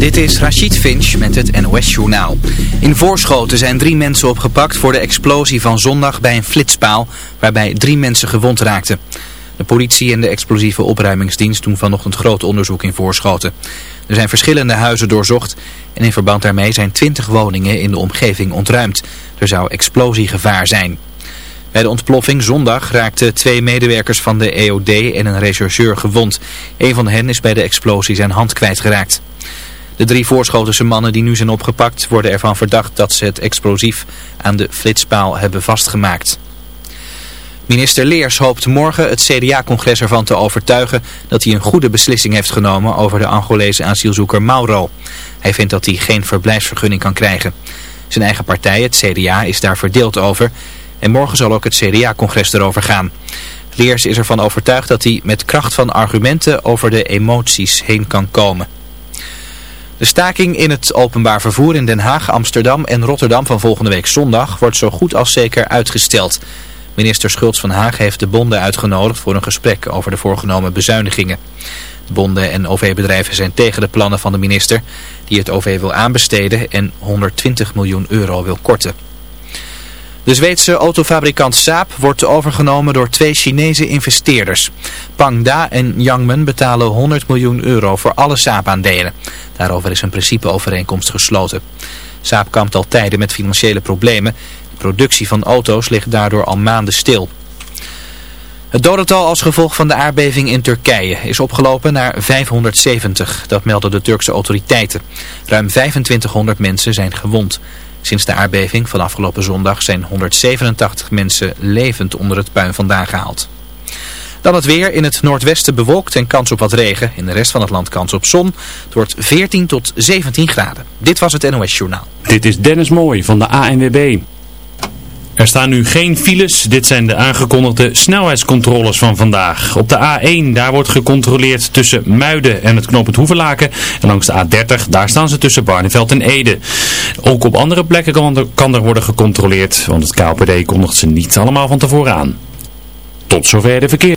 Dit is Rachid Finch met het NOS-journaal. In Voorschoten zijn drie mensen opgepakt voor de explosie van zondag bij een flitspaal, waarbij drie mensen gewond raakten. De politie en de explosieve opruimingsdienst doen vanochtend groot onderzoek in Voorschoten. Er zijn verschillende huizen doorzocht en in verband daarmee zijn twintig woningen in de omgeving ontruimd. Er zou explosiegevaar zijn. Bij de ontploffing zondag raakten twee medewerkers van de EOD en een rechercheur gewond. Een van hen is bij de explosie zijn hand kwijtgeraakt. De drie voorschotense mannen die nu zijn opgepakt worden ervan verdacht dat ze het explosief aan de flitspaal hebben vastgemaakt. Minister Leers hoopt morgen het CDA-congres ervan te overtuigen dat hij een goede beslissing heeft genomen over de Angolese asielzoeker Mauro. Hij vindt dat hij geen verblijfsvergunning kan krijgen. Zijn eigen partij, het CDA, is daar verdeeld over en morgen zal ook het CDA-congres erover gaan. Leers is ervan overtuigd dat hij met kracht van argumenten over de emoties heen kan komen. De staking in het openbaar vervoer in Den Haag, Amsterdam en Rotterdam van volgende week zondag wordt zo goed als zeker uitgesteld. Minister Schultz van Haag heeft de bonden uitgenodigd voor een gesprek over de voorgenomen bezuinigingen. De bonden en OV-bedrijven zijn tegen de plannen van de minister die het OV wil aanbesteden en 120 miljoen euro wil korten. De Zweedse autofabrikant Saab wordt overgenomen door twee Chinese investeerders. Pangda en Yangmen betalen 100 miljoen euro voor alle Saab-aandelen. Daarover is een principeovereenkomst gesloten. Saab kampt al tijden met financiële problemen. De productie van auto's ligt daardoor al maanden stil. Het dodental als gevolg van de aardbeving in Turkije is opgelopen naar 570. Dat melden de Turkse autoriteiten. Ruim 2500 mensen zijn gewond. Sinds de aardbeving van afgelopen zondag zijn 187 mensen levend onder het puin vandaan gehaald. Dan het weer. In het noordwesten bewolkt en kans op wat regen. In de rest van het land kans op zon. Het wordt 14 tot 17 graden. Dit was het NOS Journaal. Dit is Dennis Mooij van de ANWB. Er staan nu geen files. Dit zijn de aangekondigde snelheidscontroles van vandaag. Op de A1, daar wordt gecontroleerd tussen Muiden en het knooppunt Hoevelaken. En langs de A30, daar staan ze tussen Barneveld en Ede. Ook op andere plekken kan er, kan er worden gecontroleerd, want het KPD kondigt ze niet allemaal van tevoren aan. Tot zover de verkeer.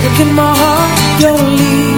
Breaking my heart, you're leaving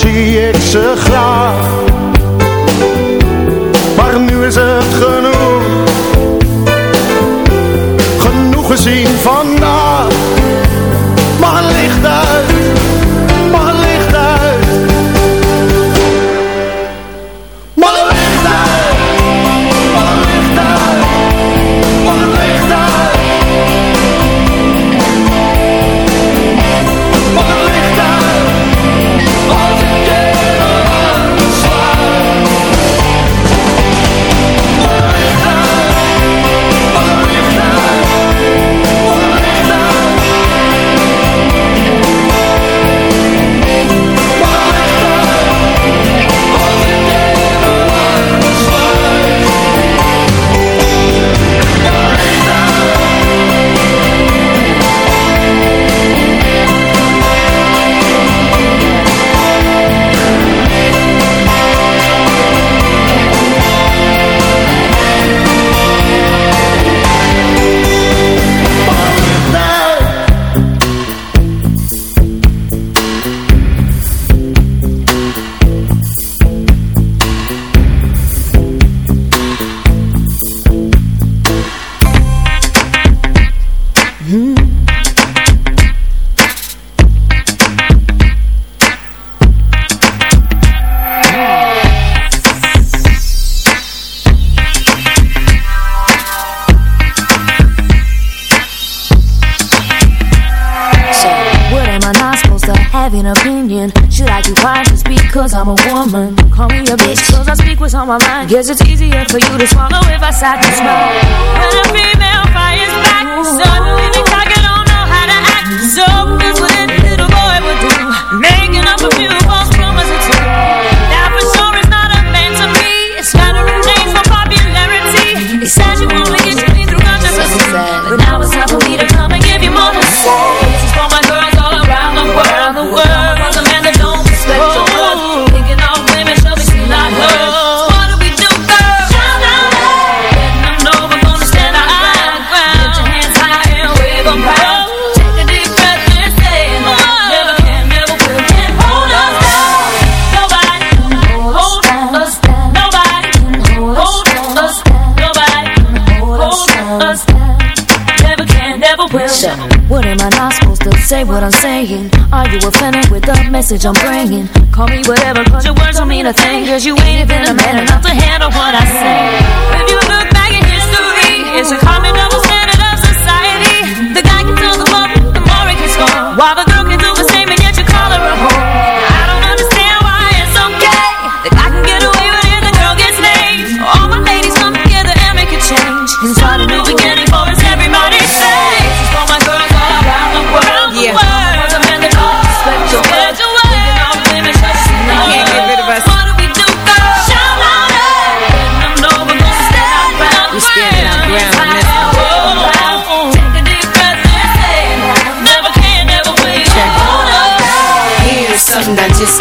zie ik ze graag. I just What am I not supposed to say what I'm saying? Are you offended with the message I'm bringing? Call me whatever, cause your words don't mean a thing Cause you ain't even a man enough to handle what I say If you look back in history, it's a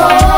어.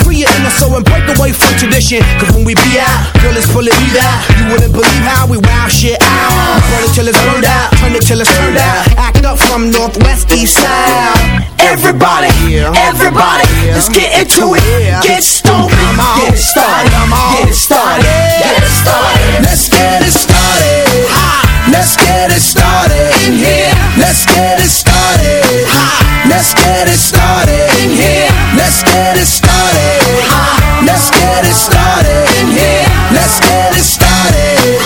Free your inner soul and break away from tradition. Cause when we be out, girl, it's pulling me out. You wouldn't believe how we wow shit out. Burn it till it's burned out, turn it till it's turned out. Act up from northwest, east side. Everybody, everybody, let's get into it. Get stoned, get it started, get it started, get it started. Let's get it started. Let's get it started in here. Let's get it started. Let's get it started in here. Let's get it started. Let's get it started in here. Let's get it started.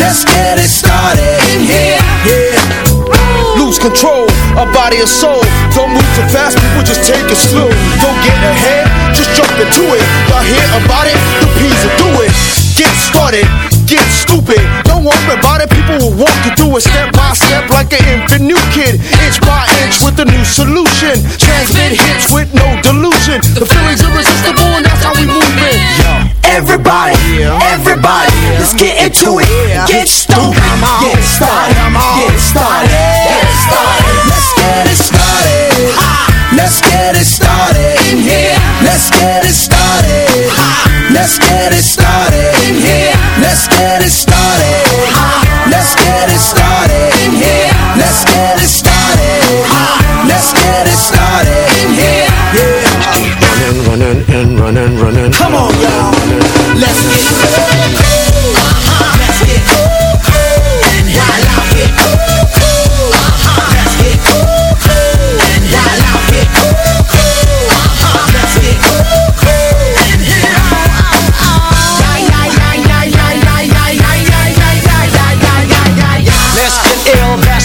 Let's get it started in here. Yeah. Lose control of body and soul. Don't move too fast, people just take it slow. Don't get ahead, just jump into it. Y'all hear about it? The P's will do it. Get started, get stupid. Don't worry about it, people will walk you through it step by step like an infant new kid. Inch by inch with a new solution. Transmit hits with no delusion. The feeling's irresistible and that's how we move it. Everybody, everybody, let's get into it. Get stupid, get started, get started, get started. Let's get it started. Let's get it started in here. Let's get it started. Let's get it started in here. Let's get it started. Let's get it started in here. Let's get it started. Let's get it started in here. Yeah. running, running, and running, running. Come on, y'all. Let's get cool. Let's get cool. And while cool. Let's get cool. And while cool. Let's get cool.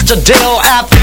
The deal.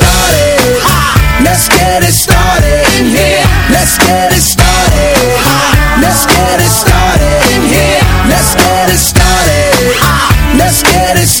Let's get it started in here. Let's get it started. Let's get it started in here. Let's get it started. Let's get it started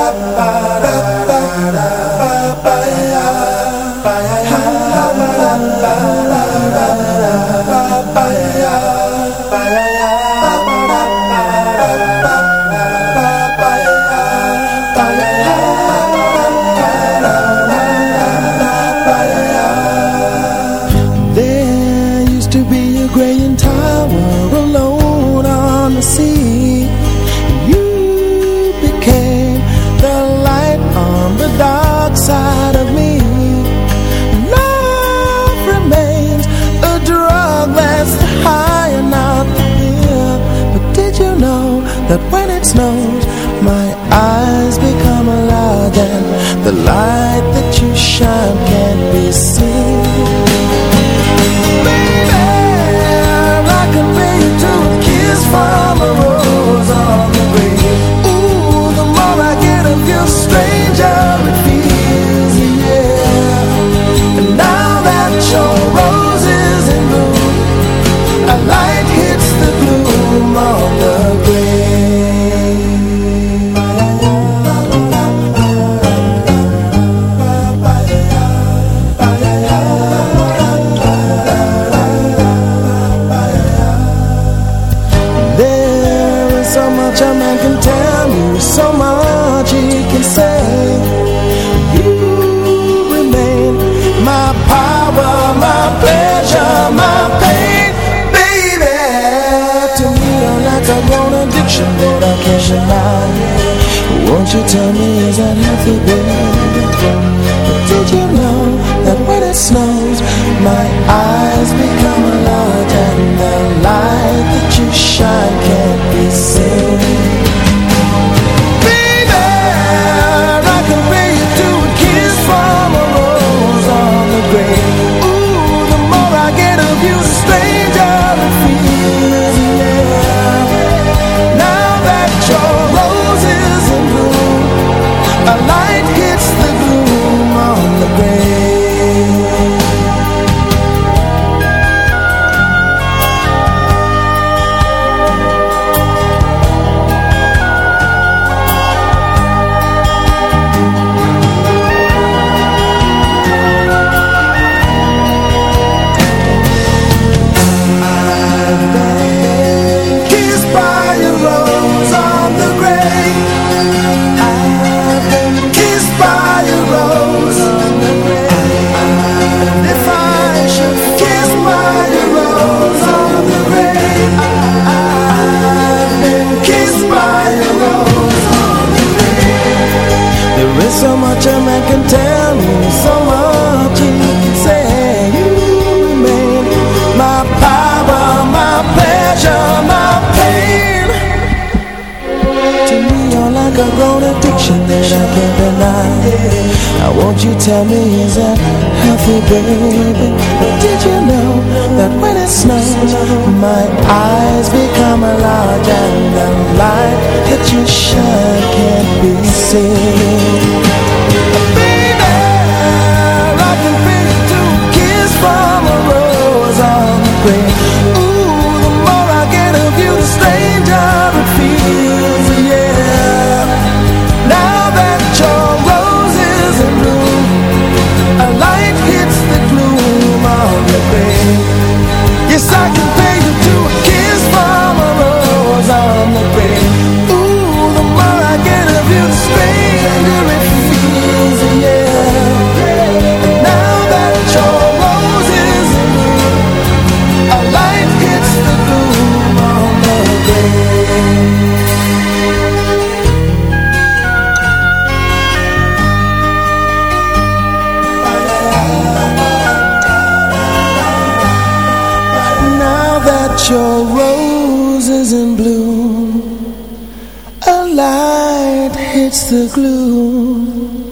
that when it snows, my eyes become alive and the light that you shine can't be seen? lonely as But did you know that when it snows My eyes become a lot And the light that you shine can't be seen? in bloom. A light hits the gloom.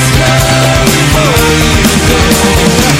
Let's go, oh, you go.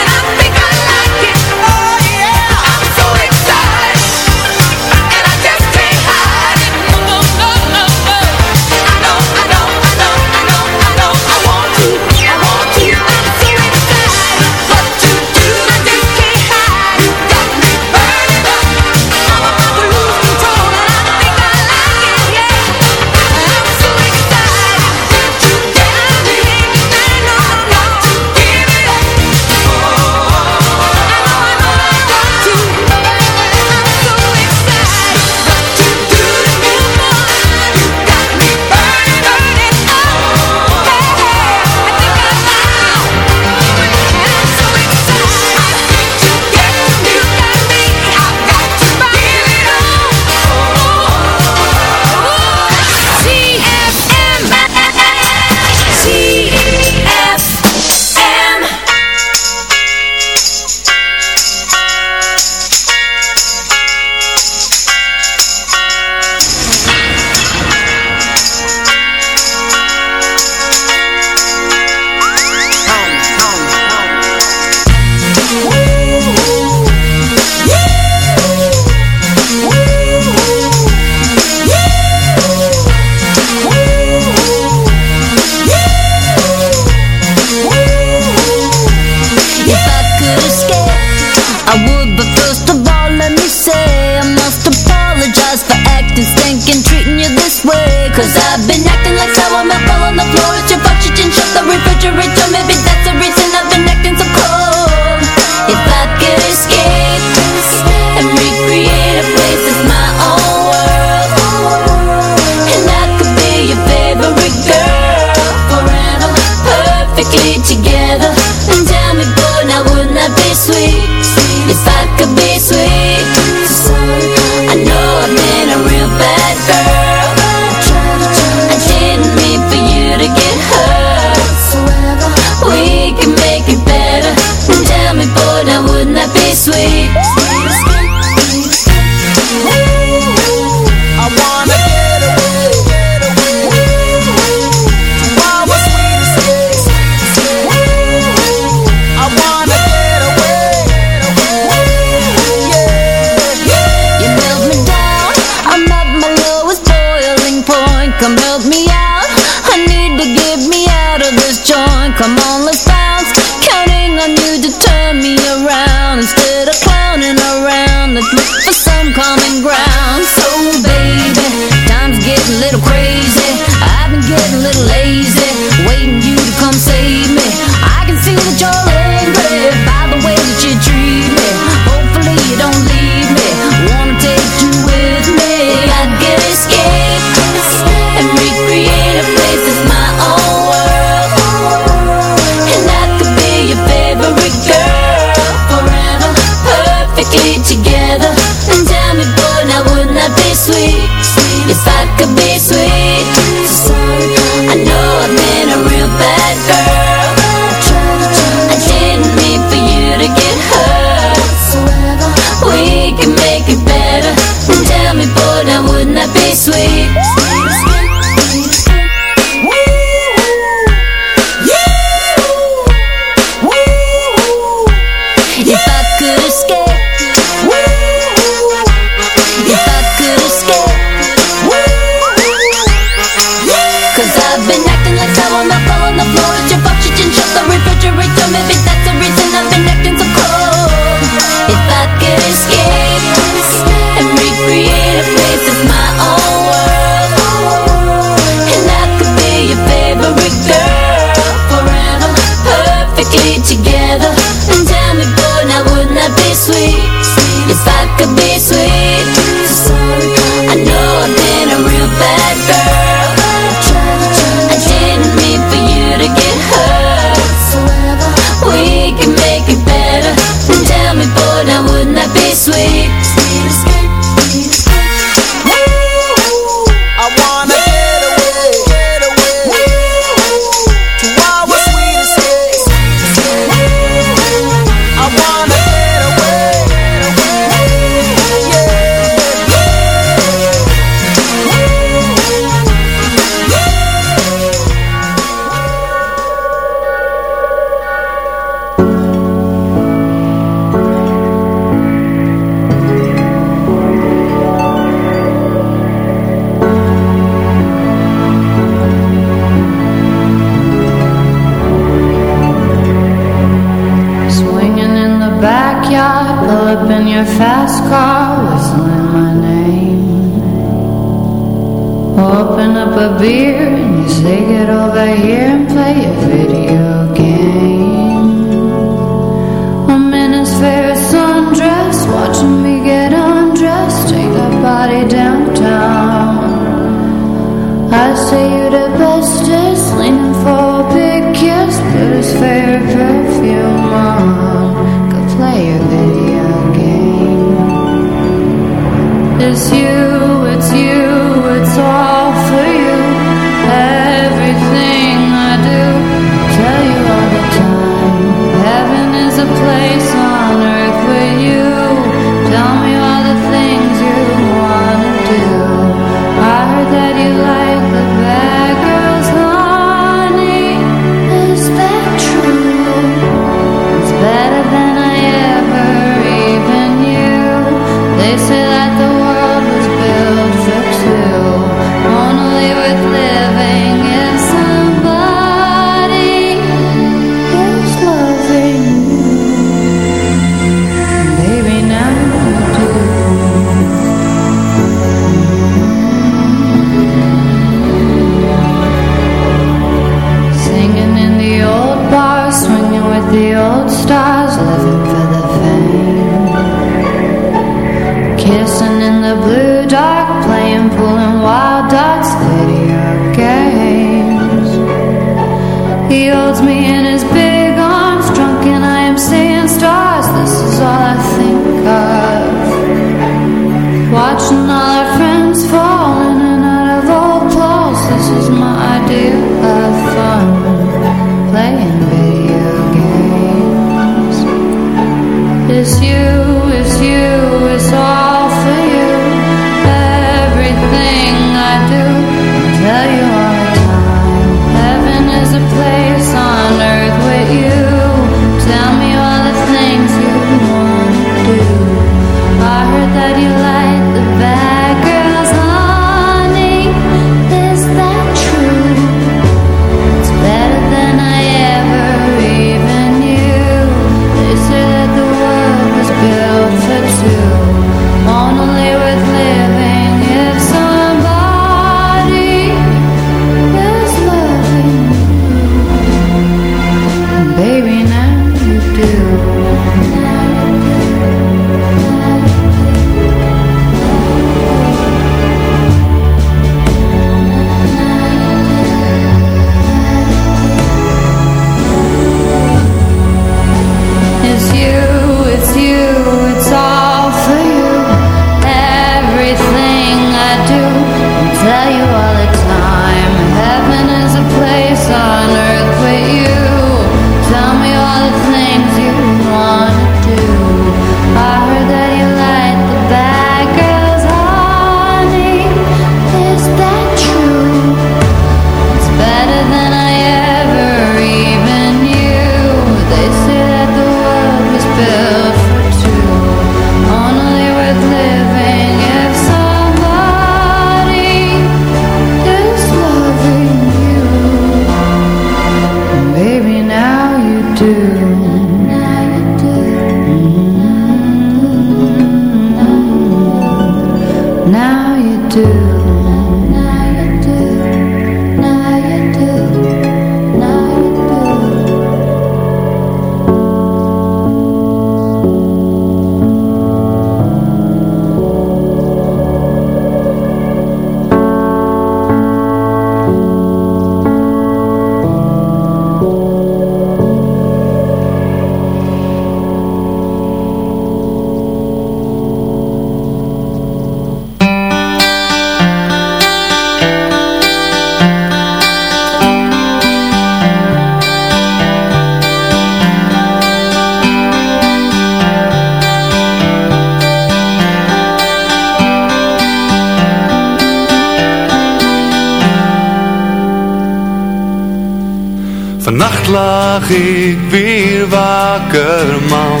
Lag ik weer wakker man.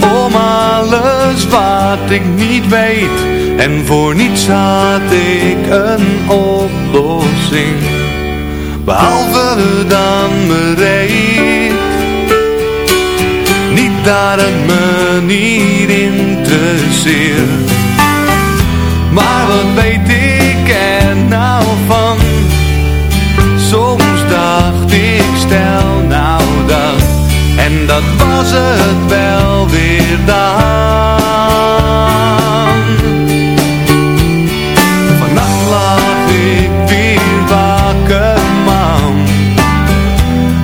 Om alles wat ik niet weet En voor niets had ik een oplossing. Behalve dan bereid Niet dat het me niet interesseert. Maar wat weet ik er nou van Dat was het wel weer dan. Vannacht lag ik weer wakker man.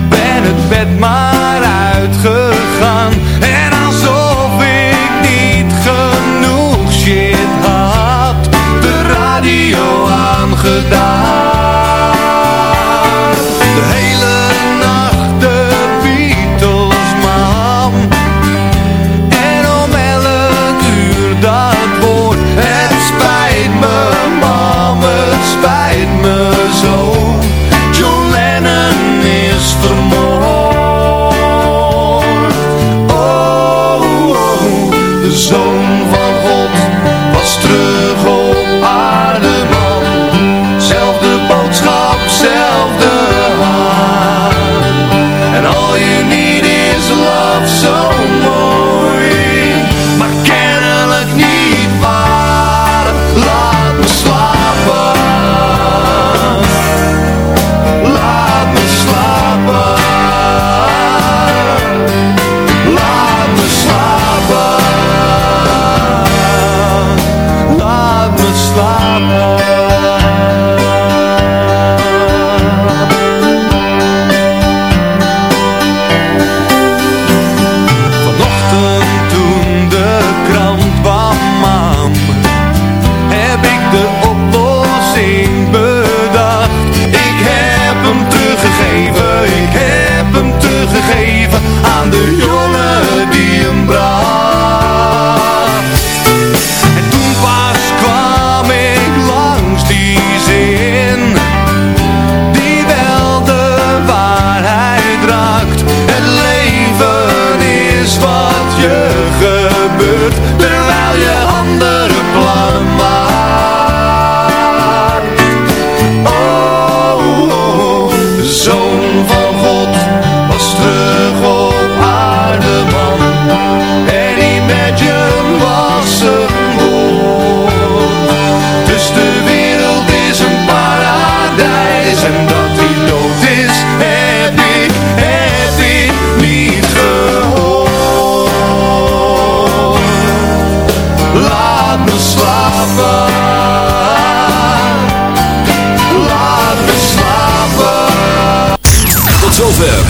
Ben het bed maar uitgegaan. En alsof ik niet genoeg shit had De radio aangedaan